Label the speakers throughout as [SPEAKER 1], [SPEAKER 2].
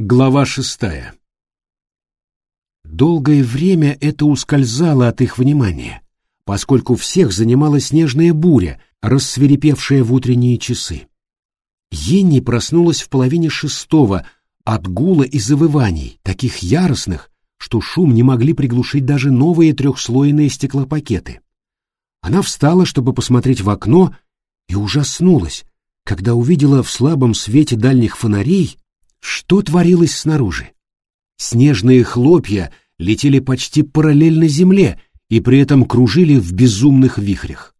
[SPEAKER 1] Глава шестая Долгое время это ускользало от их внимания, поскольку всех занимала снежная буря, рассверепевшая в утренние часы. Енни проснулась в половине шестого от гула и завываний, таких яростных, что шум не могли приглушить даже новые трехслойные стеклопакеты. Она встала, чтобы посмотреть в окно, и ужаснулась, когда увидела в слабом свете дальних фонарей, что творилось снаружи. Снежные хлопья летели почти параллельно земле и при этом кружили в безумных вихрях.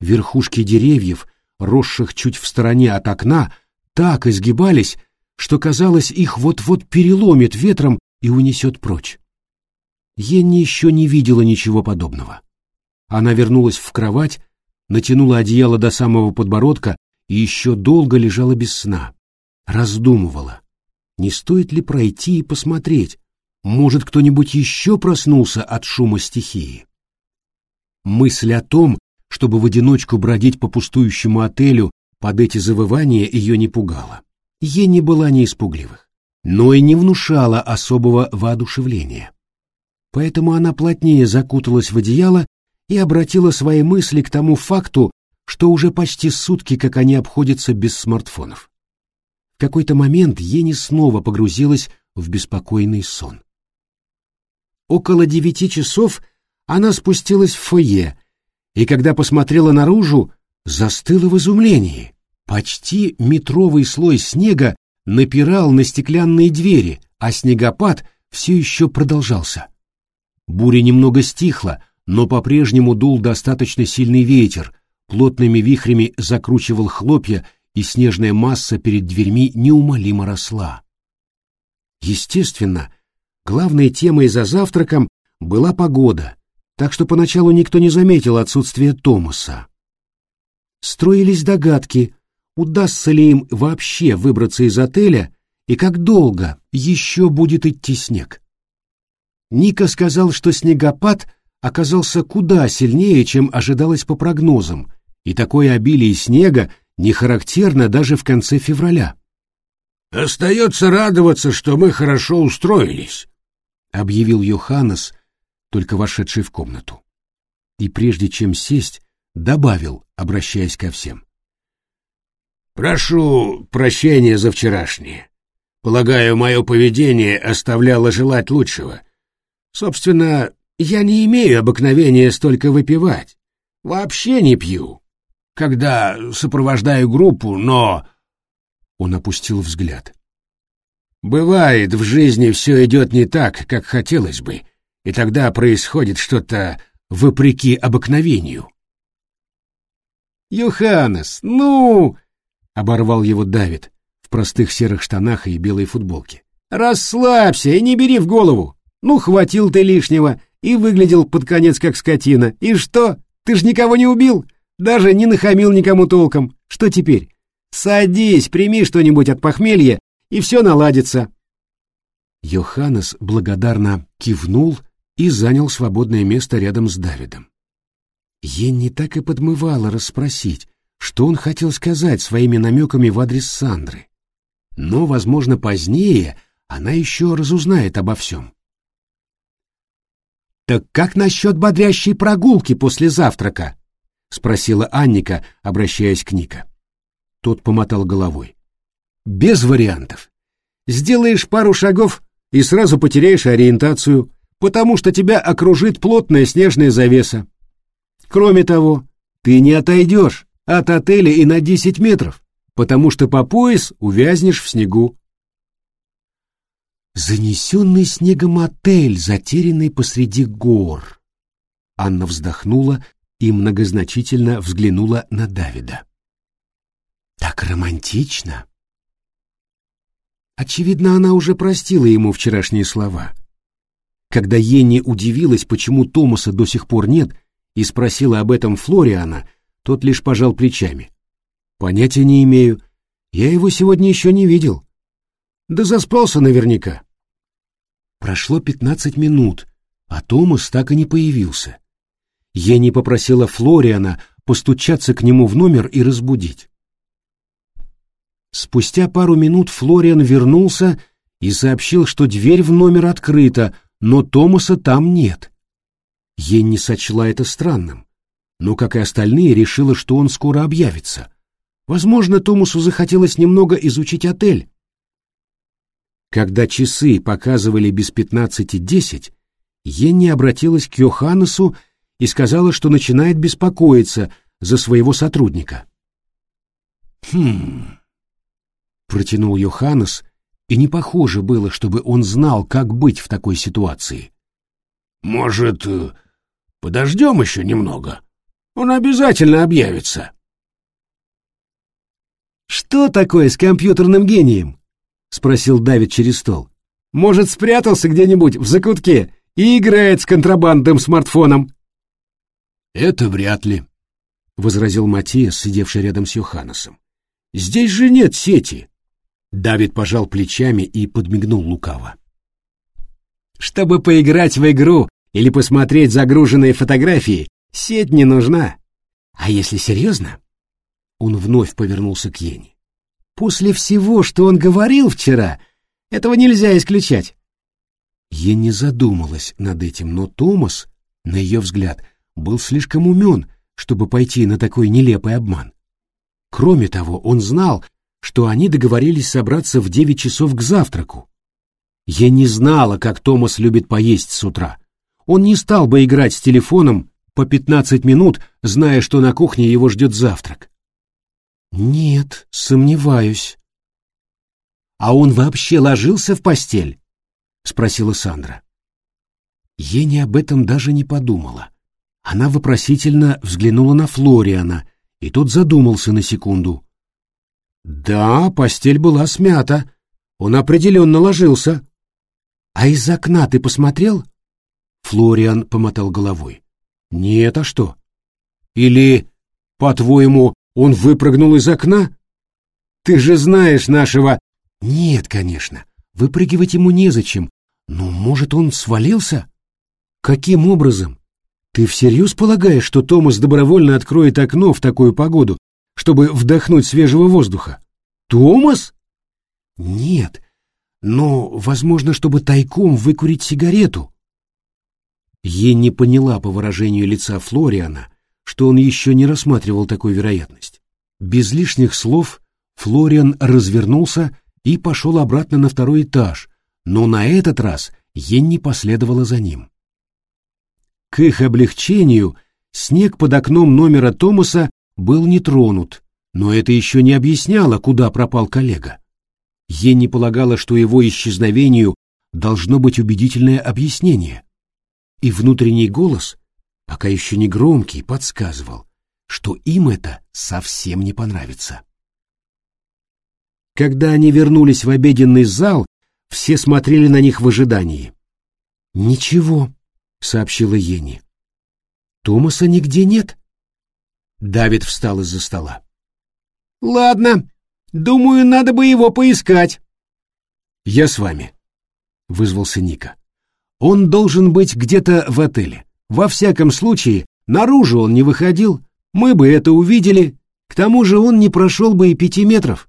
[SPEAKER 1] Верхушки деревьев, росших чуть в стороне от окна, так изгибались, что казалось, их вот-вот переломит ветром и унесет прочь. Енни еще не видела ничего подобного. Она вернулась в кровать, натянула одеяло до самого подбородка и еще долго лежала без сна. Раздумывала, не стоит ли пройти и посмотреть, может, кто-нибудь еще проснулся от шума стихии. Мысль о том, чтобы в одиночку бродить по пустующему отелю под эти завывания, ее не пугала. Ей не была не испугливых, но и не внушала особого воодушевления. Поэтому она плотнее закуталась в одеяло и обратила свои мысли к тому факту, что уже почти сутки, как они обходятся без смартфонов. В какой-то момент Ени снова погрузилась в беспокойный сон. Около девяти часов она спустилась в фойе, и когда посмотрела наружу, застыла в изумлении. Почти метровый слой снега напирал на стеклянные двери, а снегопад все еще продолжался. Буря немного стихла, но по-прежнему дул достаточно сильный ветер, плотными вихрями закручивал хлопья, и снежная масса перед дверьми неумолимо росла. Естественно, главной темой за завтраком была погода, так что поначалу никто не заметил отсутствие Томаса. Строились догадки, удастся ли им вообще выбраться из отеля и как долго еще будет идти снег. Ника сказал, что снегопад оказался куда сильнее, чем ожидалось по прогнозам, и такое обилие снега не характерно даже в конце февраля.
[SPEAKER 2] «Остается радоваться, что мы хорошо устроились», — объявил Йоханнес, только вошедший в комнату. И прежде чем сесть, добавил, обращаясь ко всем. «Прошу прощения за вчерашнее. Полагаю, мое поведение оставляло желать лучшего. Собственно, я не имею обыкновения столько выпивать. Вообще не пью. Когда сопровождаю группу, но...» Он опустил взгляд. «Бывает, в жизни все идет не так, как хотелось бы, и тогда происходит что-то вопреки обыкновению».
[SPEAKER 1] «Йоханнес, ну!» — оборвал его Давид в простых серых штанах и белой футболке. «Расслабься и не бери в голову. Ну, хватил ты лишнего и выглядел под конец как скотина. И что? Ты ж никого не убил, даже не нахамил никому толком. Что теперь? Садись, прими что-нибудь от похмелья, и все наладится. Йоханнес благодарно кивнул и занял свободное место рядом с Давидом. Енни так и подмывала расспросить, что он хотел сказать своими намеками в адрес Сандры. Но, возможно, позднее она еще разузнает обо всем. «Так как насчет бодрящей прогулки после завтрака?» — спросила Анника, обращаясь к Ника. Тот помотал головой. «Без вариантов. Сделаешь пару шагов и сразу потеряешь ориентацию, потому что тебя окружит плотная снежная завеса. Кроме того, ты не отойдешь от отеля и на десять метров, потому что по пояс увязнешь в снегу. Занесенный снегом отель, затерянный посреди гор. Анна вздохнула и многозначительно взглянула на Давида. Так романтично. Очевидно, она уже простила ему вчерашние слова. Когда Енни удивилась, почему Томаса до сих пор нет, и спросила об этом Флориана, тот лишь пожал плечами. «Понятия не имею. Я его сегодня еще не видел». «Да заспался наверняка». Прошло пятнадцать минут, а Томас так и не появился. Я не попросила Флориана постучаться к нему в номер и разбудить. Спустя пару минут Флориан вернулся и сообщил, что дверь в номер открыта, но Томаса там нет. Енни сочла это странным, но, как и остальные, решила, что он скоро объявится. Возможно, Томасу захотелось немного изучить отель. Когда часы показывали без пятнадцати десять, Енни обратилась к Йоханнесу и сказала, что начинает беспокоиться за своего сотрудника. «Хм...» — протянул Йоханнес, и не похоже было, чтобы он знал, как быть в такой ситуации.
[SPEAKER 2] «Может, э, подождем еще немного? Он обязательно объявится».
[SPEAKER 1] «Что такое с компьютерным гением?» — спросил Давид через стол. «Может, спрятался где-нибудь в закутке и играет с контрабандным смартфоном?»
[SPEAKER 2] «Это вряд ли», — возразил Матиас, сидевший рядом с Йоханнесом. «Здесь же нет сети».
[SPEAKER 1] Давид пожал плечами и подмигнул лукаво. «Чтобы поиграть в игру или посмотреть загруженные фотографии, сеть не нужна. А если серьезно, он вновь повернулся к Йене. «После всего, что он говорил вчера, этого нельзя исключать». Йенни задумалась над этим, но Томас, на ее взгляд, был слишком умен, чтобы пойти на такой нелепый обман. Кроме того, он знал, что они договорились собраться в девять часов к завтраку. Я не знала, как Томас любит поесть с утра. Он не стал бы играть с телефоном по пятнадцать минут, зная, что на кухне его ждет завтрак. Нет, сомневаюсь. А он вообще ложился в постель? спросила Сандра. Еня об этом даже не подумала. Она вопросительно взглянула на Флориана, и тот задумался на секунду. Да, постель была смята. Он определенно ложился. А из окна ты посмотрел? Флориан помотал головой. Нет, а что? Или, по-твоему, он выпрыгнул из окна? Ты же знаешь нашего... Нет, конечно, выпрыгивать ему незачем. Но, может, он свалился? Каким образом? Ты всерьез полагаешь, что Томас добровольно откроет окно в такую погоду, чтобы вдохнуть свежего воздуха? Томас? Нет, но, возможно, чтобы тайком выкурить сигарету. Ей не поняла по выражению лица Флориана, что он еще не рассматривал такую вероятность. Без лишних слов Флориан развернулся и пошел обратно на второй этаж, но на этот раз Енни последовала за ним. К их облегчению снег под окном номера Томаса был не тронут, но это еще не объясняло, куда пропал коллега. Енни полагала, что его исчезновению должно быть убедительное объяснение. И внутренний голос пока еще не громкий, подсказывал, что им это совсем не понравится. Когда они вернулись в обеденный зал, все смотрели на них в ожидании. «Ничего», — сообщила Ени. «Томаса нигде нет?» Давид встал из-за стола. «Ладно, думаю, надо бы его поискать». «Я с вами», — вызвался Ника. «Он должен быть где-то в отеле. Во всяком случае, наружу он не выходил, мы бы это увидели, к тому же он не прошел бы и пяти метров.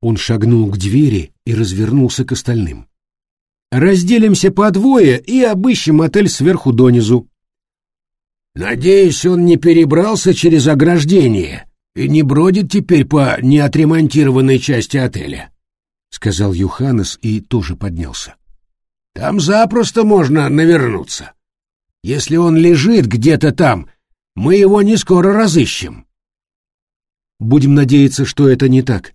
[SPEAKER 1] Он шагнул к двери и развернулся к остальным. «Разделимся по двое и обыщем отель сверху донизу».
[SPEAKER 2] «Надеюсь, он не перебрался через ограждение и не бродит теперь по неотремонтированной части отеля», — сказал Юханес и тоже поднялся. «Там запросто можно навернуться». Если он лежит где-то там, мы его не скоро разыщем.
[SPEAKER 1] Будем надеяться, что это не так,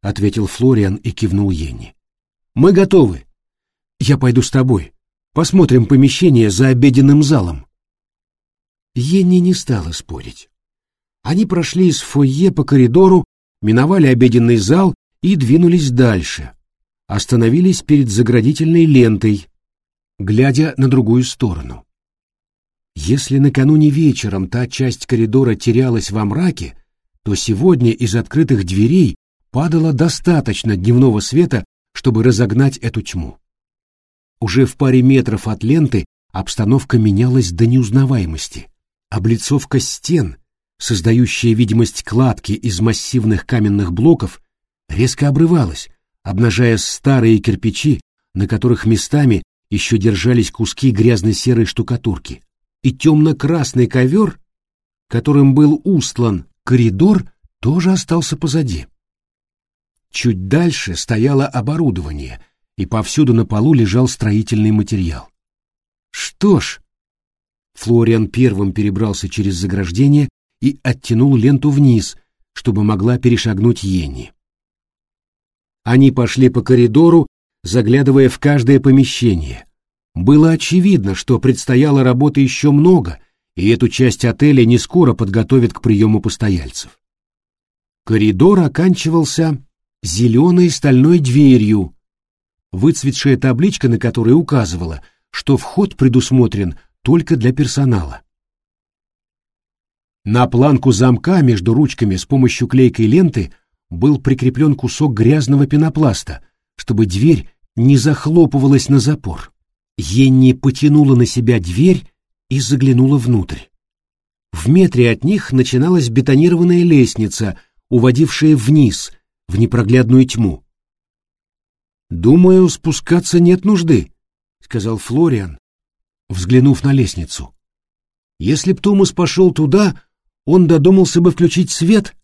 [SPEAKER 1] ответил Флориан и кивнул Йенни. Мы готовы. Я пойду с тобой. Посмотрим помещение за обеденным залом. Йенни не стала спорить. Они прошли из фойе по коридору, миновали обеденный зал и двинулись дальше. Остановились перед заградительной лентой, глядя на другую сторону. Если накануне вечером та часть коридора терялась во мраке, то сегодня из открытых дверей падало достаточно дневного света, чтобы разогнать эту тьму. Уже в паре метров от ленты обстановка менялась до неузнаваемости. Облицовка стен, создающая видимость кладки из массивных каменных блоков, резко обрывалась, обнажая старые кирпичи, на которых местами еще держались куски грязно-серой штукатурки, и темно-красный ковер, которым был устлан коридор, тоже остался позади. Чуть дальше стояло оборудование, и повсюду на полу лежал строительный материал. Что ж, Флориан первым перебрался через заграждение и оттянул ленту вниз, чтобы могла перешагнуть Йенни. Они пошли по коридору, заглядывая в каждое помещение. Было очевидно, что предстояло работы еще много, и эту часть отеля не скоро подготовят к приему постояльцев. Коридор оканчивался зеленой стальной дверью, выцветшая табличка на которой указывала, что вход предусмотрен только для персонала. На планку замка между ручками с помощью клейкой ленты был прикреплен кусок грязного пенопласта, чтобы дверь не захлопывалась на запор. Енни потянула на себя дверь и заглянула внутрь. В метре от них начиналась бетонированная лестница, уводившая вниз, в непроглядную тьму. «Думаю, спускаться нет нужды», — сказал Флориан, взглянув на лестницу. «Если б Томас пошел туда, он додумался бы включить свет».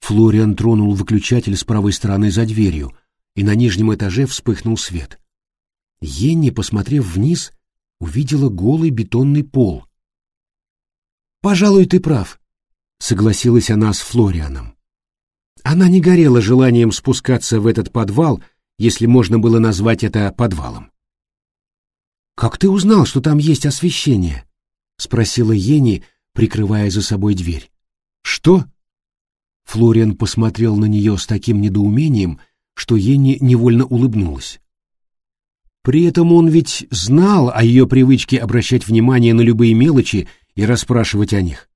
[SPEAKER 1] Флориан тронул выключатель с правой стороны за дверью, и на нижнем этаже вспыхнул свет. Енни, посмотрев вниз, увидела голый бетонный пол. «Пожалуй, ты прав», — согласилась она с Флорианом. Она не горела желанием спускаться в этот подвал, если можно было назвать это подвалом. «Как ты узнал, что там есть освещение?» — спросила Ени, прикрывая за собой дверь. «Что?» Флориан посмотрел на нее с таким недоумением, что Ени невольно улыбнулась. При этом он ведь знал о ее привычке обращать внимание на любые мелочи и расспрашивать о них.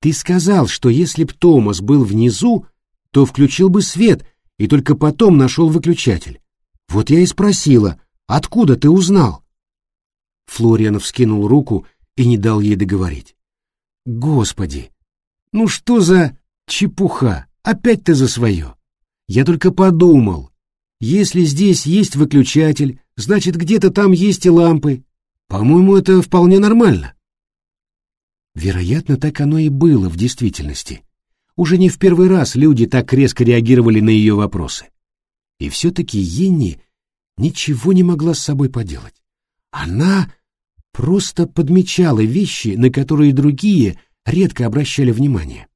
[SPEAKER 1] «Ты сказал, что если б Томас был внизу, то включил бы свет и только потом нашел выключатель. Вот я и спросила, откуда ты узнал?» Флориан вскинул руку и не дал ей договорить. «Господи! Ну что за чепуха? Опять ты за свое! Я только подумал, если здесь есть выключатель, значит, где-то там есть и лампы. По-моему, это вполне нормально». Вероятно, так оно и было в действительности. Уже не в первый раз люди так резко реагировали на ее вопросы. И все-таки Енни ничего не могла с собой поделать. Она просто подмечала вещи, на которые другие редко обращали внимание.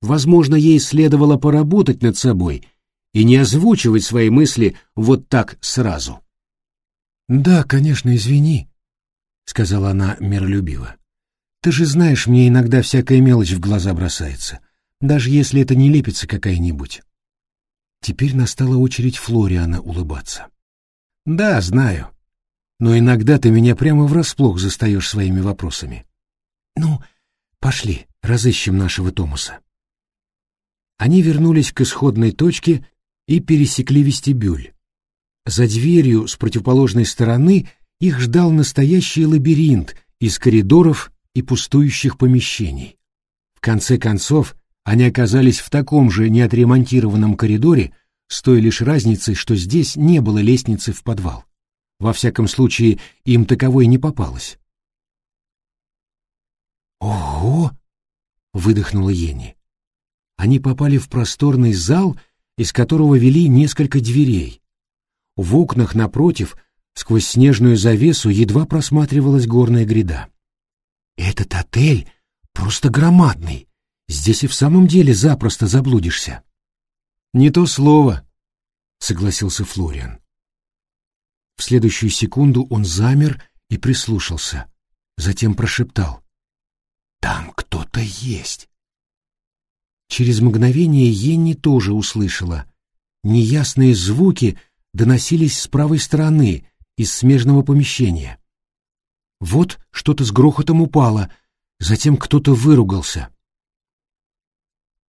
[SPEAKER 1] Возможно, ей следовало поработать над собой и не озвучивать свои мысли вот так сразу. «Да, конечно, извини», — сказала она миролюбиво. «Ты же знаешь, мне иногда всякая мелочь в глаза бросается, даже если это не лепится какая-нибудь». Теперь настала очередь Флориана улыбаться. «Да, знаю но иногда ты меня прямо врасплох застаешь своими вопросами. Ну, пошли, разыщем нашего Томаса. Они вернулись к исходной точке и пересекли вестибюль. За дверью с противоположной стороны их ждал настоящий лабиринт из коридоров и пустующих помещений. В конце концов, они оказались в таком же неотремонтированном коридоре, с той лишь разницей, что здесь не было лестницы в подвал. Во всяком случае, им таковой не попалось. «Ого!» — выдохнула Ени. Они попали в просторный зал, из которого вели несколько дверей. В окнах напротив, сквозь снежную завесу, едва просматривалась горная гряда. «Этот отель просто громадный. Здесь и в самом деле запросто заблудишься». «Не то слово», — согласился Флориан. В следующую секунду он замер и прислушался, затем прошептал. «Там кто-то есть!» Через мгновение Енни тоже услышала. Неясные звуки доносились с правой стороны, из смежного помещения. Вот что-то с грохотом упало, затем кто-то выругался.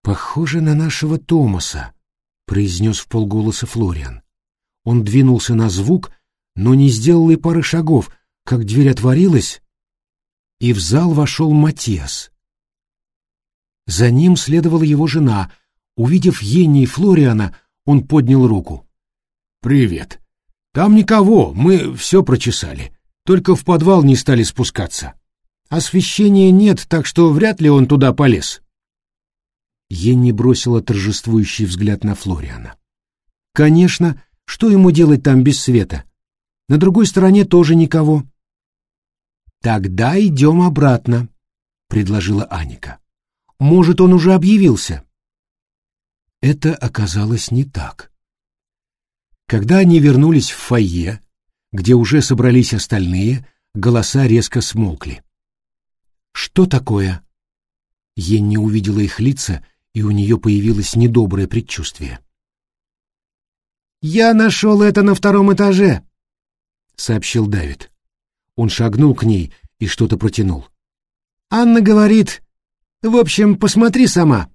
[SPEAKER 1] «Похоже на нашего Томаса», — произнес в полголоса Флориан. Он двинулся на звук, но не сделал и пары шагов, как дверь отворилась, и в зал вошел Матиас. За ним следовала его жена. Увидев Енни и Флориана, он поднял руку.
[SPEAKER 2] «Привет. Там никого, мы все прочесали. Только в подвал не стали спускаться. Освещения нет, так что вряд ли он туда полез».
[SPEAKER 1] Енни бросила торжествующий взгляд на Флориана. «Конечно, что ему делать там без света? На другой стороне тоже никого». «Тогда идем обратно», — предложила Аника. «Может, он уже объявился?» Это оказалось не так. Когда они вернулись в фойе, где уже собрались остальные, голоса резко смолкли. «Что такое?» Енни увидела их лица, и у нее появилось недоброе предчувствие. «Я нашел это на втором этаже», — сообщил Давид. Он шагнул к ней и что-то протянул. «Анна говорит, в общем, посмотри сама».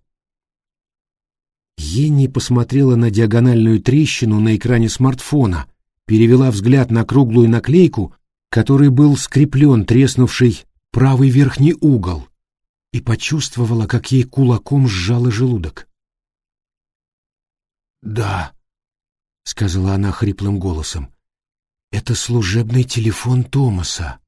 [SPEAKER 1] Енни посмотрела на диагональную трещину на экране смартфона, перевела взгляд на круглую наклейку, которой был скреплен треснувший правый верхний угол, и почувствовала, как ей кулаком сжало желудок. «Да», — сказала она хриплым голосом, — «это служебный телефон Томаса».